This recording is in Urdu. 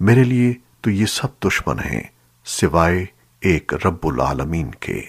میرے لیے تو یہ سب دشمن ہیں سوائے ایک رب العالمین کے۔